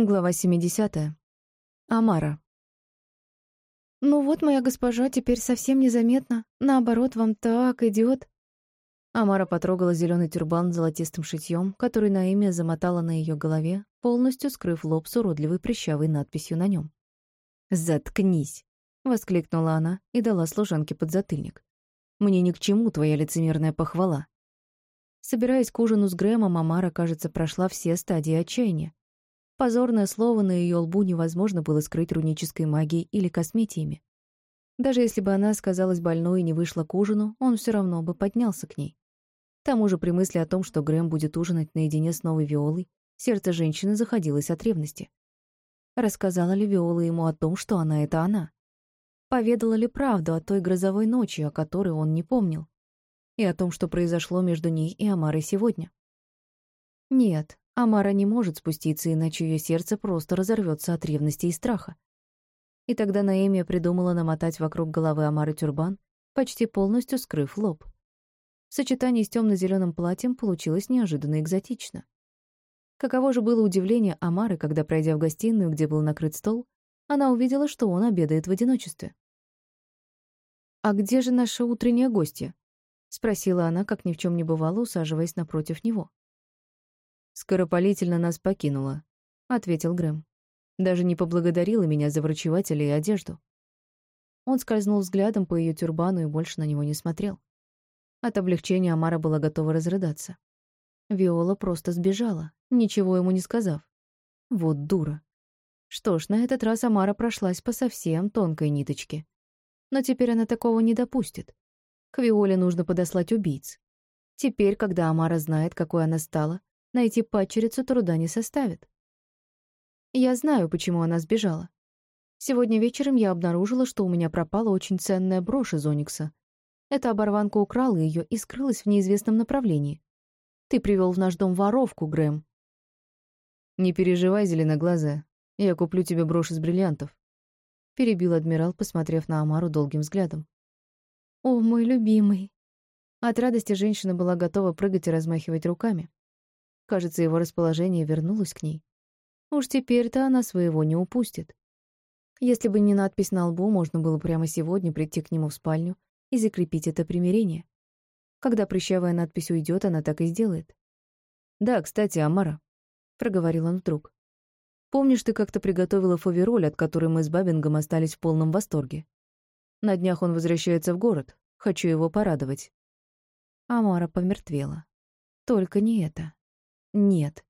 Глава 70. Амара. «Ну вот, моя госпожа, теперь совсем незаметно. Наоборот, вам так идет. Амара потрогала зеленый тюрбан с золотистым шитьем, который Наимия замотала на ее голове, полностью скрыв лоб с уродливой прыщавой надписью на нем. «Заткнись!» — воскликнула она и дала служанке подзатыльник. «Мне ни к чему твоя лицемерная похвала». Собираясь к ужину с Грэмом, Амара, кажется, прошла все стадии отчаяния. Позорное слово на ее лбу невозможно было скрыть рунической магией или косметиями. Даже если бы она сказалась больной и не вышла к ужину, он все равно бы поднялся к ней. К тому же при мысли о том, что Грэм будет ужинать наедине с новой Виолой, сердце женщины заходилось от ревности. Рассказала ли Виола ему о том, что она — это она? Поведала ли правду о той грозовой ночи, о которой он не помнил? И о том, что произошло между ней и Амарой сегодня? Нет, Амара не может спуститься, иначе ее сердце просто разорвется от ревности и страха. И тогда Наэмия придумала намотать вокруг головы Амары тюрбан, почти полностью скрыв лоб. В сочетании с темно-зеленым платьем получилось неожиданно экзотично. Каково же было удивление Амары, когда, пройдя в гостиную, где был накрыт стол, она увидела, что он обедает в одиночестве. «А где же наша утренняя гостья?» — спросила она, как ни в чем не бывало, усаживаясь напротив него. «Скоропалительно нас покинула», — ответил Грэм. «Даже не поблагодарила меня за врачевателя и одежду». Он скользнул взглядом по ее тюрбану и больше на него не смотрел. От облегчения Амара была готова разрыдаться. Виола просто сбежала, ничего ему не сказав. Вот дура. Что ж, на этот раз Амара прошлась по совсем тонкой ниточке. Но теперь она такого не допустит. К Виоле нужно подослать убийц. Теперь, когда Амара знает, какой она стала, найти падчерицу труда не составит. Я знаю, почему она сбежала. Сегодня вечером я обнаружила, что у меня пропала очень ценная брошь из Оникса. Эта оборванка украла ее и скрылась в неизвестном направлении. Ты привел в наш дом воровку, Грэм. Не переживай, зеленоглазая. Я куплю тебе брошь из бриллиантов. Перебил адмирал, посмотрев на Амару долгим взглядом. О, мой любимый. От радости женщина была готова прыгать и размахивать руками. Кажется, его расположение вернулось к ней. Уж теперь-то она своего не упустит. Если бы не надпись на лбу, можно было прямо сегодня прийти к нему в спальню и закрепить это примирение. Когда прыщавая надпись уйдет, она так и сделает. «Да, кстати, Амара», — проговорил он вдруг. «Помнишь, ты как-то приготовила фавероль, от которой мы с Бабингом остались в полном восторге? На днях он возвращается в город. Хочу его порадовать». Амара помертвела. Только не это. Нет.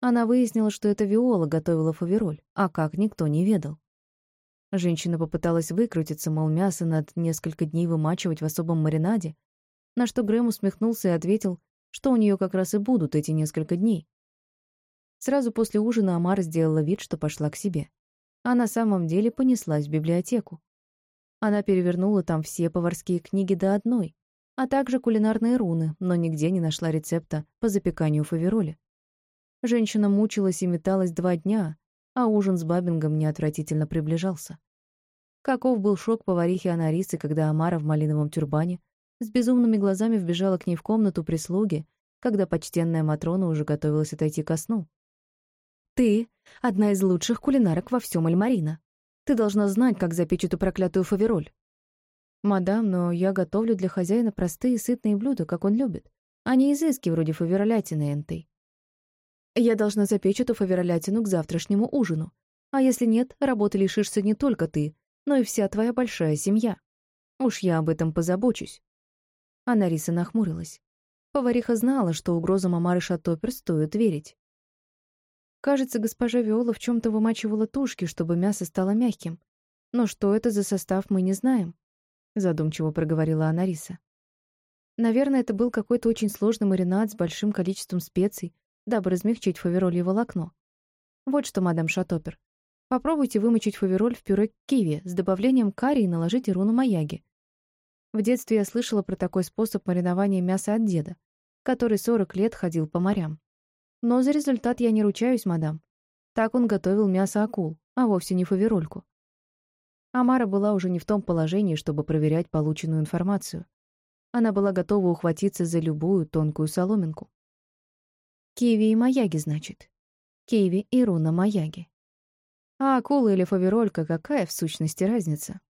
Она выяснила, что это Виола готовила фавероль, а как никто не ведал. Женщина попыталась выкрутиться, мол, мясо над несколько дней вымачивать в особом маринаде, на что Грэм усмехнулся и ответил, что у нее как раз и будут эти несколько дней. Сразу после ужина Амара сделала вид, что пошла к себе. А на самом деле понеслась в библиотеку. Она перевернула там все поварские книги до одной, а также кулинарные руны, но нигде не нашла рецепта по запеканию фавероли. Женщина мучилась и металась два дня, а ужин с Бабингом неотвратительно приближался. Каков был шок поварихи Анарисы, когда Амара в малиновом тюрбане с безумными глазами вбежала к ней в комнату прислуги, когда почтенная Матрона уже готовилась отойти ко сну. «Ты — одна из лучших кулинарок во всем Альмарина. Ты должна знать, как запечь эту проклятую фавероль. «Мадам, но я готовлю для хозяина простые сытные блюда, как он любит, а не изыски вроде фаверолятины энтой. Я должна запечь эту фаверолятину к завтрашнему ужину. А если нет, работы лишишься не только ты, но и вся твоя большая семья. Уж я об этом позабочусь». Анариса нахмурилась. Повариха знала, что угрозам Амары Шатопер стоит верить. Кажется, госпожа Виола в чем то вымачивала тушки, чтобы мясо стало мягким. Но что это за состав, мы не знаем задумчиво проговорила Анариса. Наверное, это был какой-то очень сложный маринад с большим количеством специй, дабы размягчить фавероль и волокно. Вот что, мадам Шатопер. Попробуйте вымочить фавероль в пюре киви с добавлением карри и наложите руну маяги. В детстве я слышала про такой способ маринования мяса от деда, который 40 лет ходил по морям. Но за результат я не ручаюсь, мадам. Так он готовил мясо акул, а вовсе не фаверольку. Амара была уже не в том положении, чтобы проверять полученную информацию. Она была готова ухватиться за любую тонкую соломинку. «Киви и маяги, значит?» Киви и руна Маяги. А акула или фаверолька какая в сущности разница?